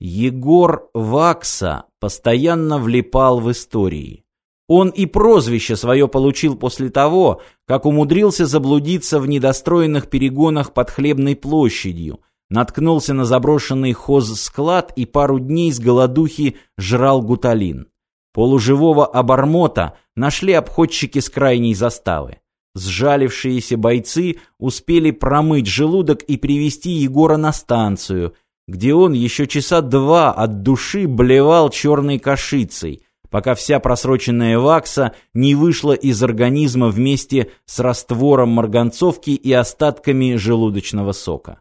Егор Вакса постоянно влипал в истории. Он и прозвище свое получил после того, как умудрился заблудиться в недостроенных перегонах под Хлебной площадью, наткнулся на заброшенный хозсклад и пару дней с голодухи жрал гуталин. Полуживого обормота нашли обходчики с крайней заставы. Сжалившиеся бойцы успели промыть желудок и привести Егора на станцию, где он еще часа два от души блевал черной кашицей, пока вся просроченная вакса не вышла из организма вместе с раствором марганцовки и остатками желудочного сока.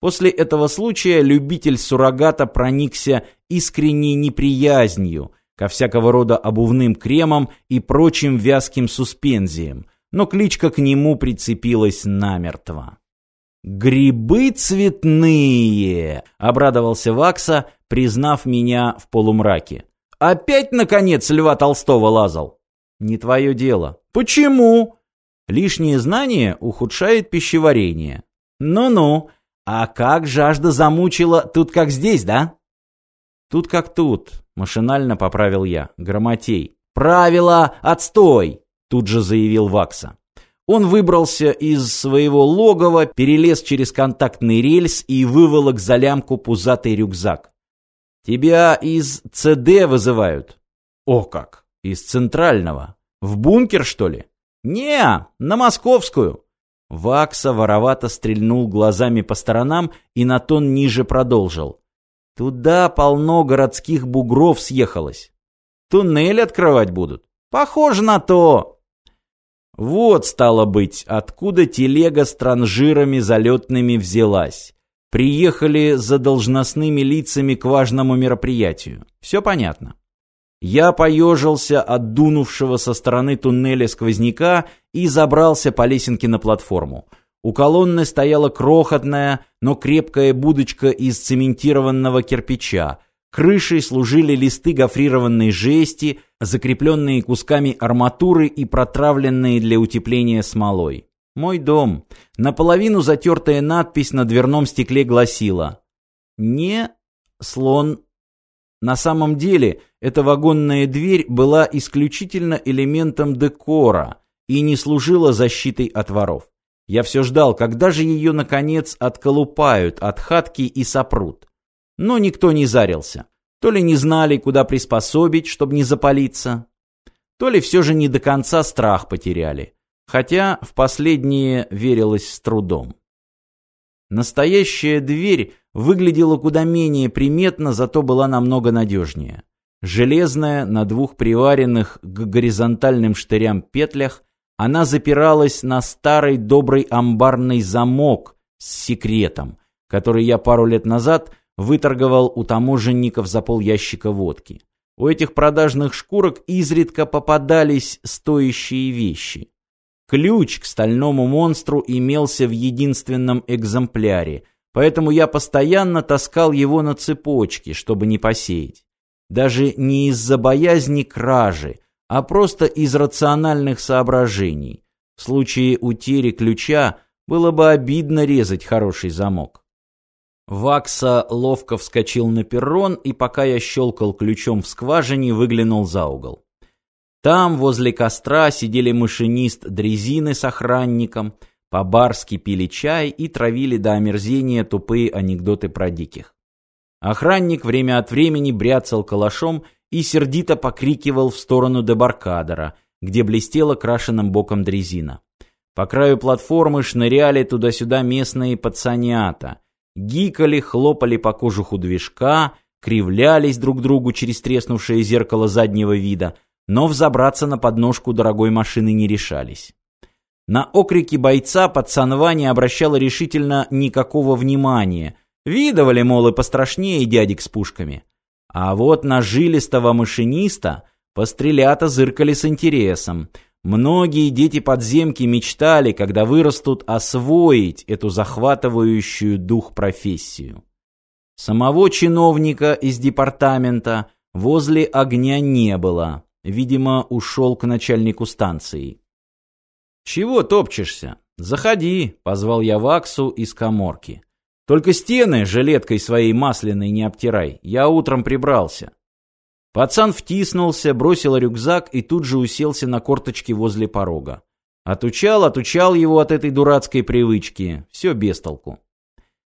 После этого случая любитель суррогата проникся искренней неприязнью ко всякого рода обувным кремам и прочим вязким суспензиям, но кличка к нему прицепилась намертво. «Грибы цветные!» — обрадовался Вакса, признав меня в полумраке. Опять, наконец, Льва Толстого лазал? Не твое дело. Почему? Лишнее знание ухудшает пищеварение. Ну-ну. А как жажда замучила, тут как здесь, да? Тут как тут, машинально поправил я. Грамотей. Правила, отстой! Тут же заявил Вакса. Он выбрался из своего логова, перелез через контактный рельс и выволок за лямку пузатый рюкзак. Тебя из ЦД вызывают. О как! Из центрального. В бункер, что ли? Не, на московскую. Вакса воровато стрельнул глазами по сторонам и на тон ниже продолжил. Туда полно городских бугров съехалось. Туннель открывать будут. Похоже на то. Вот, стало быть, откуда телега с транжирами залетными взялась. Приехали за должностными лицами к важному мероприятию. Все понятно. Я поежился от дунувшего со стороны туннеля сквозняка и забрался по лесенке на платформу. У колонны стояла крохотная, но крепкая будочка из цементированного кирпича. Крышей служили листы гофрированной жести, закрепленные кусками арматуры и протравленные для утепления смолой. Мой дом. Наполовину затертая надпись на дверном стекле гласила «Не слон». На самом деле, эта вагонная дверь была исключительно элементом декора и не служила защитой от воров. Я все ждал, когда же ее, наконец, отколупают от хатки и сопрут. Но никто не зарился. То ли не знали, куда приспособить, чтобы не запалиться, то ли все же не до конца страх потеряли хотя в последнее верилось с трудом. Настоящая дверь выглядела куда менее приметно, зато была намного надежнее. Железная, на двух приваренных к горизонтальным штырям петлях, она запиралась на старый добрый амбарный замок с секретом, который я пару лет назад выторговал у таможенников за пол ящика водки. У этих продажных шкурок изредка попадались стоящие вещи. Ключ к стальному монстру имелся в единственном экземпляре, поэтому я постоянно таскал его на цепочке, чтобы не посеять. Даже не из-за боязни кражи, а просто из рациональных соображений. В случае утери ключа было бы обидно резать хороший замок. Вакса ловко вскочил на перрон, и пока я щелкал ключом в скважине, выглянул за угол. Там, возле костра, сидели машинист дрезины с охранником, по-барски пили чай и травили до омерзения тупые анекдоты про диких. Охранник время от времени бряцал калашом и сердито покрикивал в сторону дебаркадера, где блестела крашенным боком дрезина. По краю платформы шныряли туда-сюда местные пацанята. Гикали, хлопали по кожуху движка, кривлялись друг другу через треснувшее зеркало заднего вида, но взобраться на подножку дорогой машины не решались. На окрики бойца пацанва не обращала решительно никакого внимания. Видывали, мол, и пострашнее дядик с пушками. А вот на жилистого машиниста пострелята зыркали с интересом. Многие дети подземки мечтали, когда вырастут, освоить эту захватывающую дух профессию. Самого чиновника из департамента возле огня не было. Видимо, ушел к начальнику станции. «Чего топчешься? Заходи», — позвал я Ваксу из коморки. Только стены жилеткой своей масляной не обтирай. Я утром прибрался. Пацан втиснулся, бросил рюкзак и тут же уселся на корточки возле порога. Отучал, отучал его от этой дурацкой привычки. Все без толку.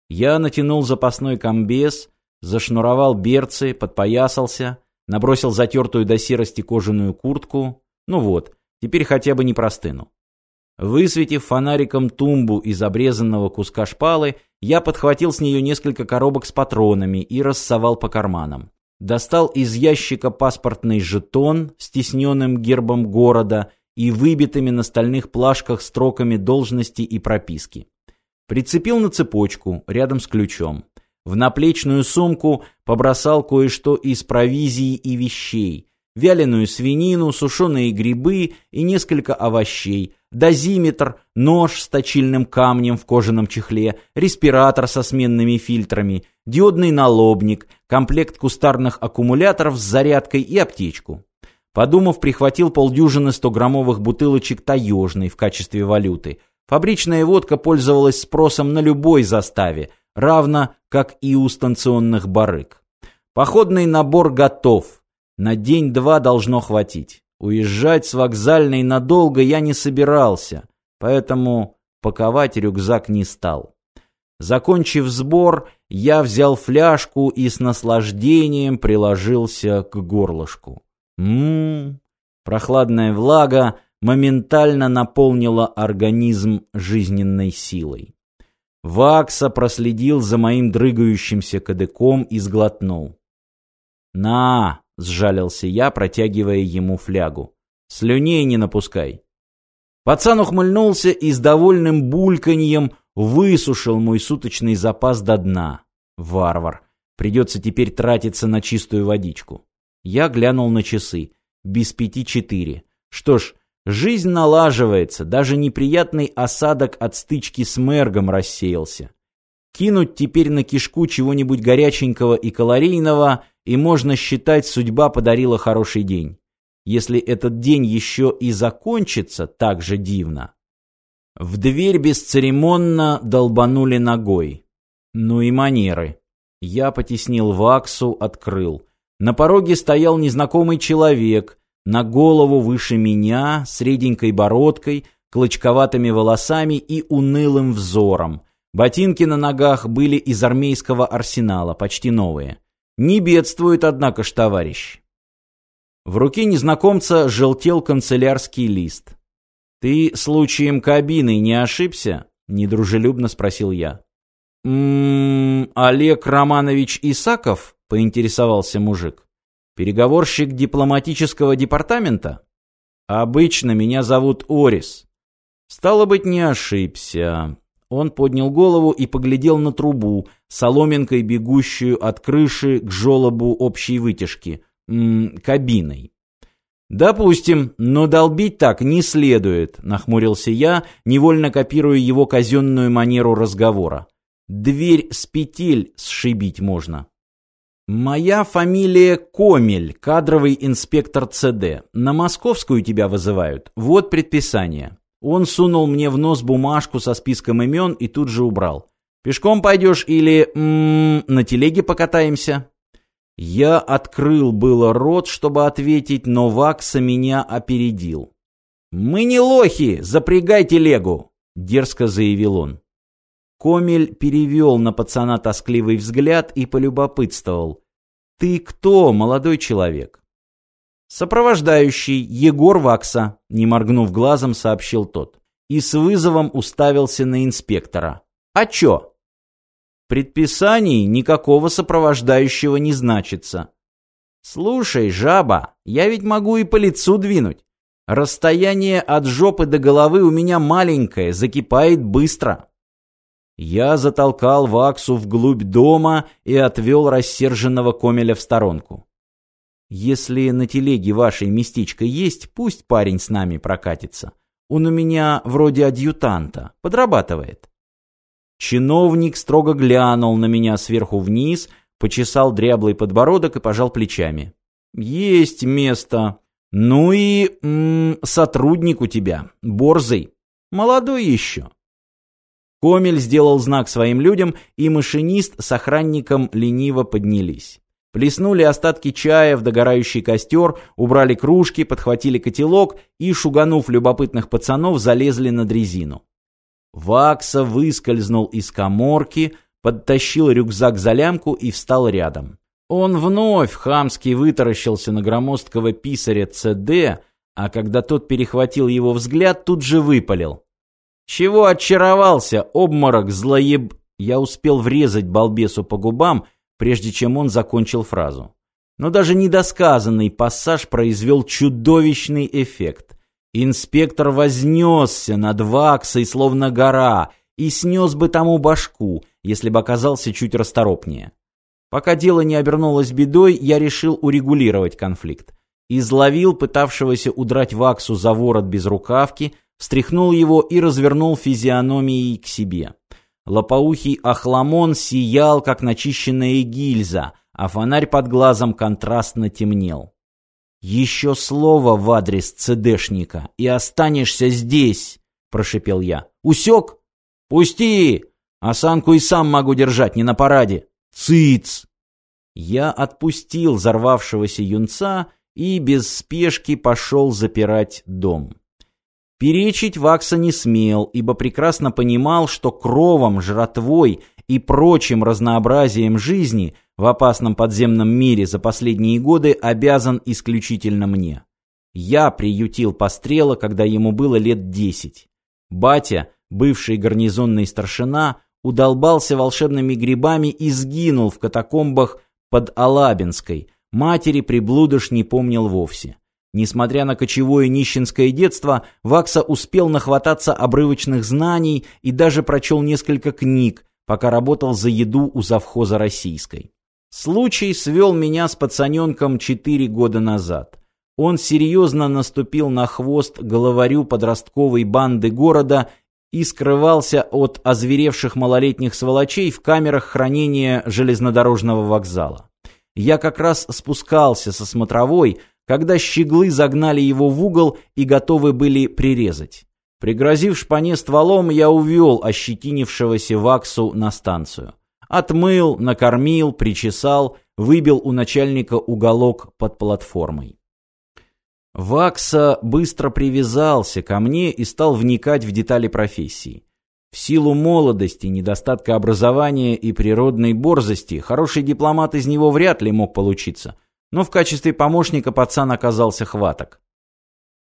Я натянул запасной комбез, зашнуровал берцы, подпоясался, набросил затертую до серости кожаную куртку. Ну вот, теперь хотя бы не простыну. Высветив фонариком тумбу из обрезанного куска шпалы, я подхватил с нее несколько коробок с патронами и рассовал по карманам. Достал из ящика паспортный жетон с тисненным гербом города и выбитыми на стальных плашках строками должности и прописки. Прицепил на цепочку, рядом с ключом. В наплечную сумку побросал кое-что из провизии и вещей. Вяленую свинину, сушеные грибы и несколько овощей – дозиметр, нож с точильным камнем в кожаном чехле, респиратор со сменными фильтрами, диодный налобник, комплект кустарных аккумуляторов с зарядкой и аптечку. Подумав, прихватил полдюжины 100-граммовых бутылочек таежной в качестве валюты. Фабричная водка пользовалась спросом на любой заставе, равно как и у станционных барыг. Походный набор готов. На день-два должно хватить. Уезжать с вокзальной надолго я не собирался, поэтому паковать рюкзак не стал. Закончив сбор, я взял фляжку и с наслаждением приложился к горлышку. Ммм, прохладная влага моментально наполнила организм жизненной силой. Вакса проследил за моим дрыгающимся кадыком и сглотнул. «На, — сжалился я, протягивая ему флягу. «Слюней не напускай». Пацан ухмыльнулся и с довольным бульканьем высушил мой суточный запас до дна. Варвар. Придется теперь тратиться на чистую водичку. Я глянул на часы. Без пяти четыре. Что ж, жизнь налаживается, даже неприятный осадок от стычки с Мергом рассеялся. Кинуть теперь на кишку чего-нибудь горяченького и калорийного — и можно считать, судьба подарила хороший день. Если этот день еще и закончится так же дивно. В дверь бесцеремонно долбанули ногой. Ну и манеры. Я потеснил ваксу, открыл. На пороге стоял незнакомый человек, на голову выше меня, с реденькой бородкой, клочковатыми волосами и унылым взором. Ботинки на ногах были из армейского арсенала, почти новые. Не бедствует, однако ж, товарищ. В руке незнакомца желтел канцелярский лист. «Ты случаем кабиной не ошибся?» — недружелюбно спросил я. «М-м, Олег Романович Исаков?» — поинтересовался мужик. «Переговорщик дипломатического департамента?» «Обычно меня зовут Орис». «Стало быть, не ошибся. Он поднял голову и поглядел на трубу, соломинкой бегущую от крыши к желобу общей вытяжки, м кабиной. «Допустим, но долбить так не следует», — нахмурился я, невольно копируя его казенную манеру разговора. «Дверь с петель сшибить можно». «Моя фамилия Комель, кадровый инспектор ЦД. На московскую тебя вызывают. Вот предписание». Он сунул мне в нос бумажку со списком имен и тут же убрал. «Пешком пойдешь или м -м, на телеге покатаемся?» Я открыл было рот, чтобы ответить, но Вакса меня опередил. «Мы не лохи! Запрягай телегу!» — дерзко заявил он. Комель перевел на пацана тоскливый взгляд и полюбопытствовал. «Ты кто, молодой человек?» «Сопровождающий Егор Вакса», — не моргнув глазом, сообщил тот. И с вызовом уставился на инспектора. «А чё?» «Предписаний никакого сопровождающего не значится». «Слушай, жаба, я ведь могу и по лицу двинуть. Расстояние от жопы до головы у меня маленькое, закипает быстро». Я затолкал Ваксу вглубь дома и отвел рассерженного Комеля в сторонку. Если на телеге вашей местечко есть, пусть парень с нами прокатится. Он у меня вроде адъютанта, подрабатывает. Чиновник строго глянул на меня сверху вниз, почесал дряблый подбородок и пожал плечами. Есть место. Ну и м -м, сотрудник у тебя, борзый, молодой еще. Комель сделал знак своим людям, и машинист с охранником лениво поднялись. Плеснули остатки чая в догорающий костер, убрали кружки, подхватили котелок и, шуганув любопытных пацанов, залезли на дрезину. Вакса выскользнул из коморки, подтащил рюкзак за лямку и встал рядом. Он вновь хамски вытаращился на громоздкого писаря ЦД, а когда тот перехватил его взгляд, тут же выпалил. «Чего очаровался, обморок, злоеб...» Я успел врезать балбесу по губам, прежде чем он закончил фразу. Но даже недосказанный пассаж произвел чудовищный эффект. Инспектор вознесся над Ваксой, словно гора, и снес бы тому башку, если бы оказался чуть расторопнее. Пока дело не обернулось бедой, я решил урегулировать конфликт. Изловил пытавшегося удрать Ваксу за ворот без рукавки, встряхнул его и развернул физиономией к себе. Лопоухий охламон сиял, как начищенная гильза, а фонарь под глазом контрастно темнел. «Еще слово в адрес ЦДшника, и останешься здесь!» — прошепел я. «Усек? Пусти! Осанку и сам могу держать, не на параде. Цыц!» Я отпустил взорвавшегося юнца и без спешки пошел запирать дом. Перечить Вакса не смел, ибо прекрасно понимал, что кровом, жратвой и прочим разнообразием жизни в опасном подземном мире за последние годы обязан исключительно мне. Я приютил пострела, когда ему было лет десять. Батя, бывший гарнизонный старшина, удолбался волшебными грибами и сгинул в катакомбах под Алабинской. Матери приблудыш не помнил вовсе. Несмотря на кочевое нищенское детство, Вакса успел нахвататься обрывочных знаний и даже прочел несколько книг, пока работал за еду у завхоза российской. Случай свел меня с пацаненком четыре года назад. Он серьезно наступил на хвост головарю подростковой банды города и скрывался от озверевших малолетних сволочей в камерах хранения железнодорожного вокзала. Я как раз спускался со смотровой, когда щеглы загнали его в угол и готовы были прирезать. Пригрозив шпане стволом, я увел ощетинившегося ваксу на станцию. Отмыл, накормил, причесал, выбил у начальника уголок под платформой. Вакса быстро привязался ко мне и стал вникать в детали профессии. В силу молодости, недостатка образования и природной борзости хороший дипломат из него вряд ли мог получиться, но в качестве помощника пацан оказался хваток.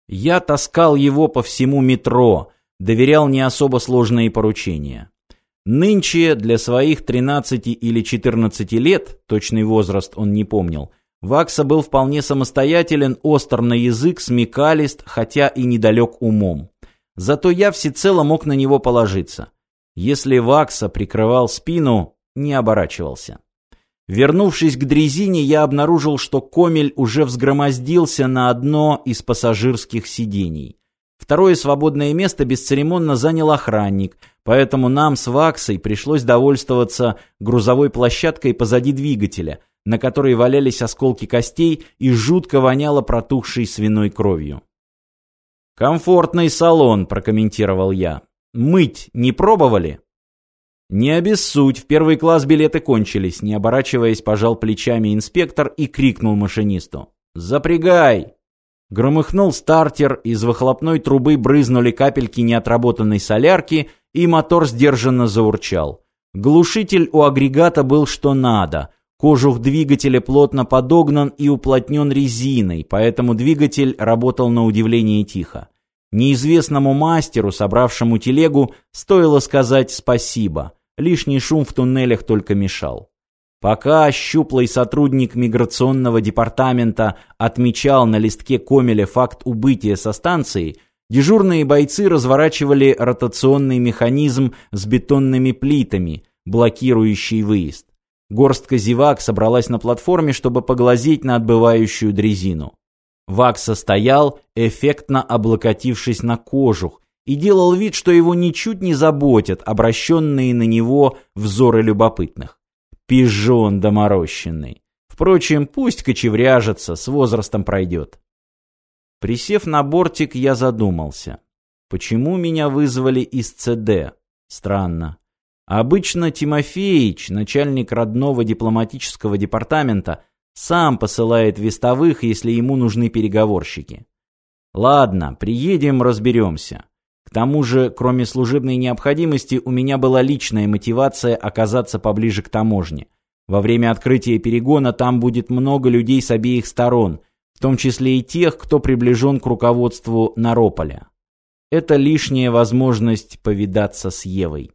Я таскал его по всему метро, доверял не особо сложные поручения. Нынче для своих 13 или 14 лет, точный возраст он не помнил, Вакса был вполне самостоятелен, остр на язык, смекалист, хотя и недалек умом. Зато я всецело мог на него положиться. Если Вакса прикрывал спину, не оборачивался. Вернувшись к дрезине, я обнаружил, что Комель уже взгромоздился на одно из пассажирских сидений. Второе свободное место бесцеремонно занял охранник, поэтому нам с Ваксой пришлось довольствоваться грузовой площадкой позади двигателя, на которой валялись осколки костей и жутко воняло протухшей свиной кровью. «Комфортный салон», — прокомментировал я. «Мыть не пробовали?» «Не обессудь, в первый класс билеты кончились», не оборачиваясь, пожал плечами инспектор и крикнул машинисту. «Запрягай!» Громыхнул стартер, из выхлопной трубы брызнули капельки неотработанной солярки, и мотор сдержанно заурчал. Глушитель у агрегата был что надо. Кожух двигателя плотно подогнан и уплотнен резиной, поэтому двигатель работал на удивление тихо. Неизвестному мастеру, собравшему телегу, стоило сказать спасибо. Лишний шум в туннелях только мешал. Пока щуплый сотрудник миграционного департамента отмечал на листке Комеля факт убытия со станции, дежурные бойцы разворачивали ротационный механизм с бетонными плитами, блокирующий выезд. Горстка зевак собралась на платформе, чтобы поглазеть на отбывающую дрезину. Вакса стоял, эффектно облокотившись на кожух, и делал вид, что его ничуть не заботят обращенные на него взоры любопытных. Пижон доморощенный. Впрочем, пусть кочевряжется, с возрастом пройдет. Присев на бортик, я задумался. Почему меня вызвали из ЦД? Странно. Обычно Тимофеич, начальник родного дипломатического департамента, сам посылает вестовых, если ему нужны переговорщики. Ладно, приедем, разберемся. К тому же, кроме служебной необходимости, у меня была личная мотивация оказаться поближе к таможне. Во время открытия перегона там будет много людей с обеих сторон, в том числе и тех, кто приближен к руководству Нарополя. Это лишняя возможность повидаться с Евой.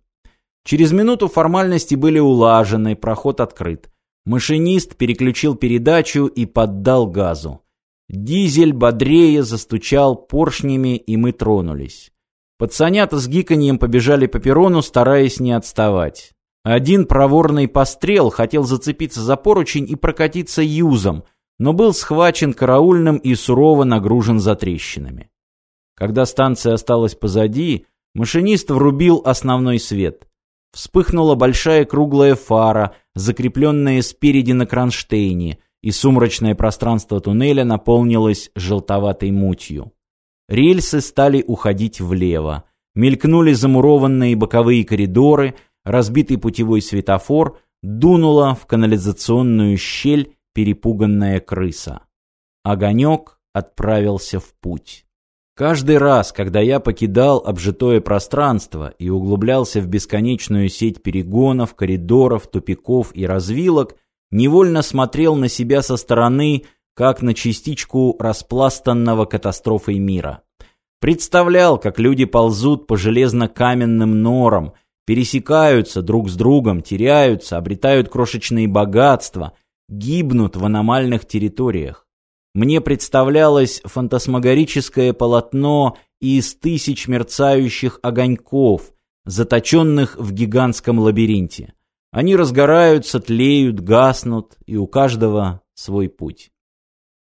Через минуту формальности были улажены, проход открыт. Машинист переключил передачу и поддал газу. Дизель бодрее застучал поршнями, и мы тронулись. Пацанята с гиканьем побежали по перрону, стараясь не отставать. Один проворный пострел хотел зацепиться за поручень и прокатиться юзом, но был схвачен караульным и сурово нагружен затрещинами. Когда станция осталась позади, машинист врубил основной свет. Вспыхнула большая круглая фара, закрепленная спереди на кронштейне, и сумрачное пространство туннеля наполнилось желтоватой мутью. Рельсы стали уходить влево. Мелькнули замурованные боковые коридоры, разбитый путевой светофор, дунула в канализационную щель перепуганная крыса. Огонек отправился в путь. Каждый раз, когда я покидал обжитое пространство и углублялся в бесконечную сеть перегонов, коридоров, тупиков и развилок, невольно смотрел на себя со стороны, как на частичку распластанного катастрофой мира. Представлял, как люди ползут по железно-каменным норам, пересекаются друг с другом, теряются, обретают крошечные богатства, гибнут в аномальных территориях. Мне представлялось фантасмагорическое полотно из тысяч мерцающих огоньков, заточенных в гигантском лабиринте. Они разгораются, тлеют, гаснут, и у каждого свой путь.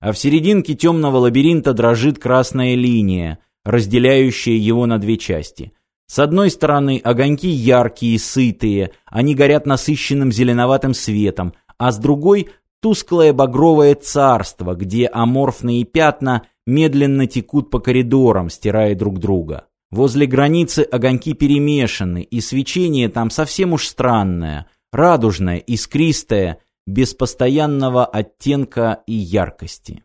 А в серединке темного лабиринта дрожит красная линия, разделяющая его на две части. С одной стороны огоньки яркие, сытые, они горят насыщенным зеленоватым светом, а с другой тусклое багровое царство, где аморфные пятна медленно текут по коридорам, стирая друг друга. Возле границы огоньки перемешаны, и свечение там совсем уж странное, радужное, искристое, без постоянного оттенка и яркости.